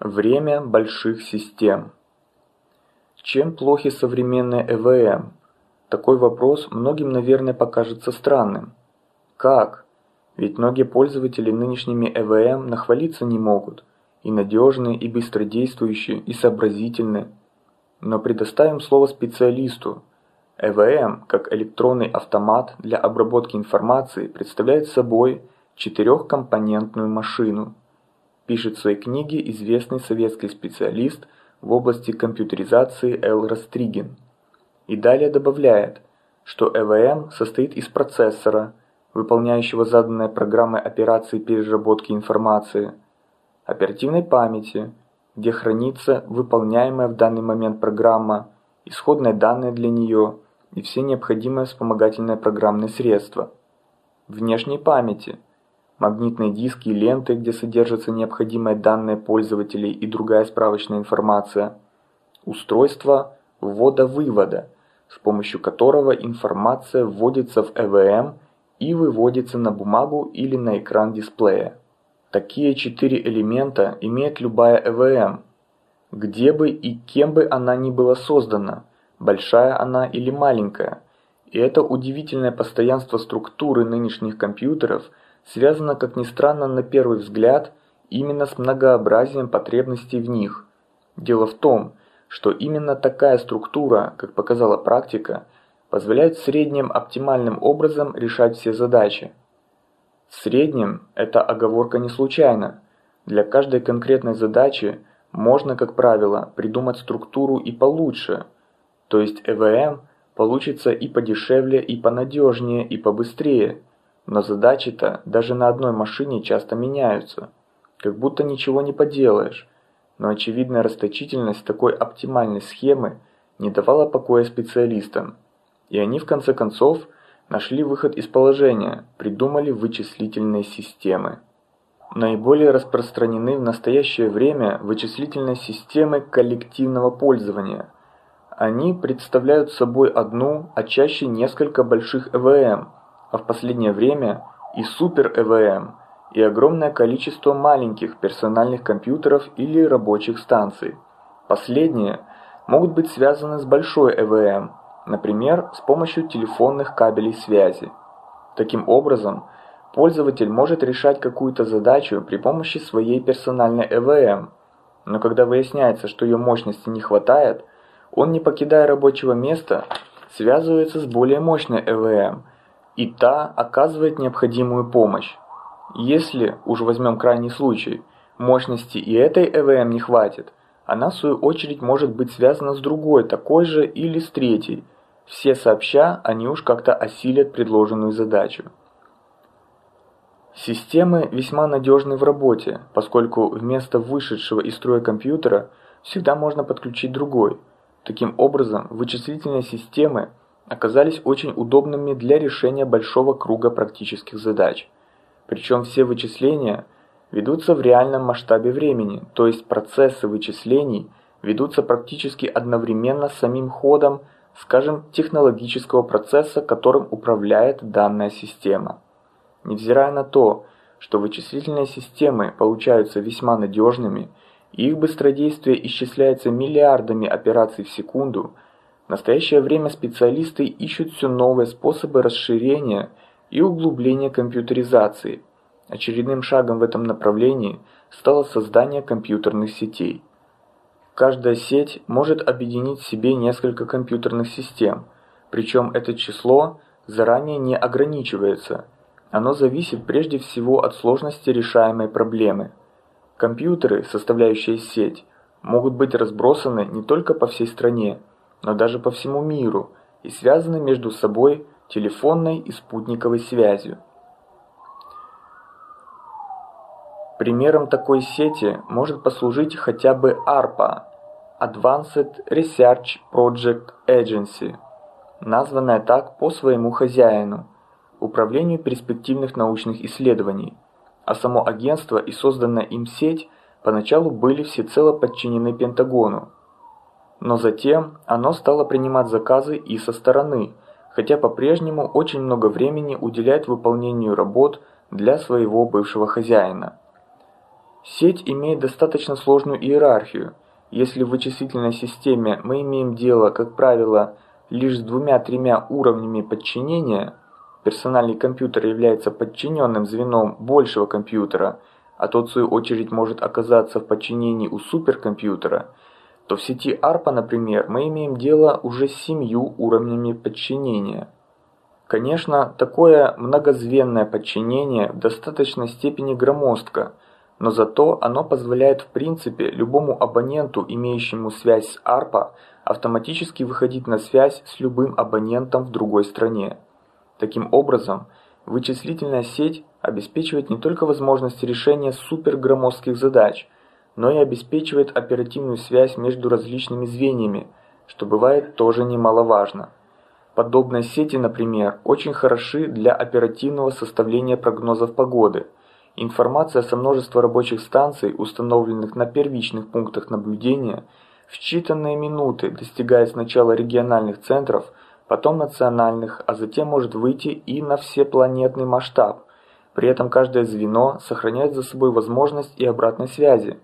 Время больших систем. Чем плохи современные ЭВМ? Такой вопрос многим, наверное, покажется странным. Как? Ведь многие пользователи нынешними ЭВМ нахвалиться не могут. И надежные, и быстродействующие, и сообразительные. Но предоставим слово специалисту. ЭВМ, как электронный автомат для обработки информации, представляет собой четырехкомпонентную машину – пишет в своей книге известный советский специалист в области компьютеризации Эл Растригин. И далее добавляет, что ЭВМ состоит из процессора, выполняющего заданные программой операции переработки информации, оперативной памяти, где хранится выполняемая в данный момент программа, исходные данные для нее и все необходимые вспомогательные программные средства, внешней памяти – магнитные диски и ленты, где содержатся необходимые данные пользователей и другая справочная информация, устройство ввода-вывода, с помощью которого информация вводится в ЭВМ и выводится на бумагу или на экран дисплея. Такие четыре элемента имеет любая ЭВМ, где бы и кем бы она ни была создана, большая она или маленькая. И это удивительное постоянство структуры нынешних компьютеров – связано, как ни странно, на первый взгляд, именно с многообразием потребностей в них. Дело в том, что именно такая структура, как показала практика, позволяет в среднем оптимальным образом решать все задачи. В среднем эта оговорка не случайна. Для каждой конкретной задачи можно, как правило, придумать структуру и получше, то есть ЭВМ получится и подешевле, и понадежнее, и побыстрее – но задачи-то даже на одной машине часто меняются. Как будто ничего не поделаешь. Но очевидная расточительность такой оптимальной схемы не давала покоя специалистам. И они в конце концов нашли выход из положения, придумали вычислительные системы. Наиболее распространены в настоящее время вычислительные системы коллективного пользования. Они представляют собой одну, а чаще несколько больших ЭВМ – а в последнее время и супер-ЭВМ, и огромное количество маленьких персональных компьютеров или рабочих станций. Последние могут быть связаны с большой ЭВМ, например, с помощью телефонных кабелей связи. Таким образом, пользователь может решать какую-то задачу при помощи своей персональной ЭВМ, но когда выясняется, что ее мощности не хватает, он, не покидая рабочего места, связывается с более мощной ЭВМ и та оказывает необходимую помощь. Если, уж возьмем крайний случай, мощности и этой ЭВМ не хватит, она в свою очередь может быть связана с другой, такой же или с третьей. Все сообща, они уж как-то осилят предложенную задачу. Системы весьма надежны в работе, поскольку вместо вышедшего из строя компьютера всегда можно подключить другой. Таким образом, вычислительные системы оказались очень удобными для решения большого круга практических задач. Причем все вычисления ведутся в реальном масштабе времени, то есть процессы вычислений ведутся практически одновременно с самим ходом, скажем, технологического процесса, которым управляет данная система. Невзирая на то, что вычислительные системы получаются весьма надежными, и их быстродействие исчисляется миллиардами операций в секунду – в настоящее время специалисты ищут все новые способы расширения и углубления компьютеризации. Очередным шагом в этом направлении стало создание компьютерных сетей. Каждая сеть может объединить в себе несколько компьютерных систем, причем это число заранее не ограничивается. Оно зависит прежде всего от сложности решаемой проблемы. Компьютеры, составляющие сеть, могут быть разбросаны не только по всей стране, но даже по всему миру и связаны между собой телефонной и спутниковой связью. Примером такой сети может послужить хотя бы ARPA – Advanced Research Project Agency, названная так по своему хозяину – Управлению перспективных научных исследований, а само агентство и созданная им сеть поначалу были всецело подчинены Пентагону, но затем оно стало принимать заказы и со стороны, хотя по-прежнему очень много времени уделяет выполнению работ для своего бывшего хозяина. Сеть имеет достаточно сложную иерархию. Если в вычислительной системе мы имеем дело, как правило, лишь с двумя-тремя уровнями подчинения, персональный компьютер является подчиненным звеном большего компьютера, а тот в свою очередь может оказаться в подчинении у суперкомпьютера, то в сети ARPA, например, мы имеем дело уже с семью уровнями подчинения. Конечно, такое многозвенное подчинение в достаточной степени громоздко, но зато оно позволяет в принципе любому абоненту, имеющему связь с ARPA, автоматически выходить на связь с любым абонентом в другой стране. Таким образом, вычислительная сеть обеспечивает не только возможность решения супергромоздких задач, но и обеспечивает оперативную связь между различными звеньями, что бывает тоже немаловажно. Подобные сети, например, очень хороши для оперативного составления прогнозов погоды. Информация со множества рабочих станций, установленных на первичных пунктах наблюдения, в считанные минуты достигает сначала региональных центров, потом национальных, а затем может выйти и на всепланетный масштаб. При этом каждое звено сохраняет за собой возможность и обратной связи,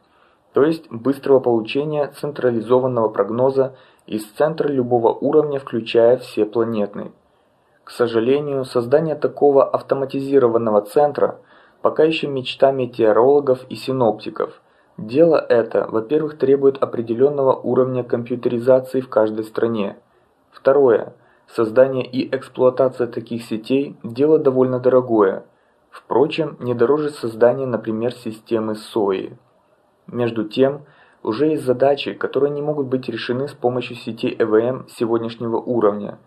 то есть быстрого получения централизованного прогноза из центра любого уровня, включая все планетные. К сожалению, создание такого автоматизированного центра пока еще мечта метеорологов и синоптиков. Дело это, во-первых, требует определенного уровня компьютеризации в каждой стране. Второе. Создание и эксплуатация таких сетей – дело довольно дорогое. Впрочем, не дороже создания, например, системы SOI. Между тем, уже есть задачи, которые не могут быть решены с помощью сетей ЭВМ сегодняшнего уровня.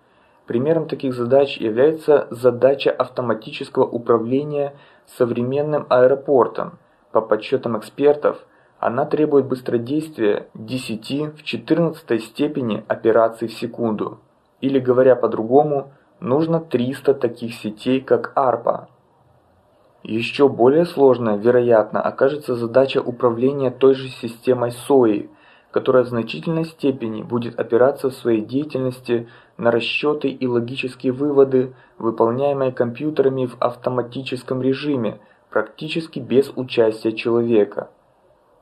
Примером таких задач является задача автоматического управления современным аэропортом. По подсчетам экспертов, она требует быстродействия 10 в 14 степени операций в секунду. Или говоря по-другому, нужно 300 таких сетей, как ARPA. Еще более сложной, вероятно, окажется задача управления той же системой СОИ, которая в значительной степени будет опираться в своей деятельности на расчеты и логические выводы, выполняемые компьютерами в автоматическом режиме, практически без участия человека.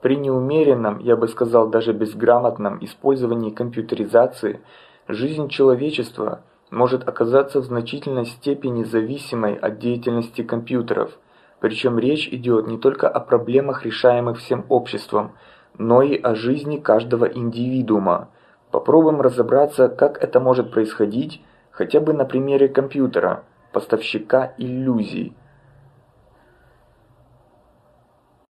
При неумеренном, я бы сказал даже безграмотном использовании компьютеризации, жизнь человечества может оказаться в значительной степени зависимой от деятельности компьютеров – причем речь идет не только о проблемах, решаемых всем обществом, но и о жизни каждого индивидуума. Попробуем разобраться, как это может происходить, хотя бы на примере компьютера, поставщика иллюзий –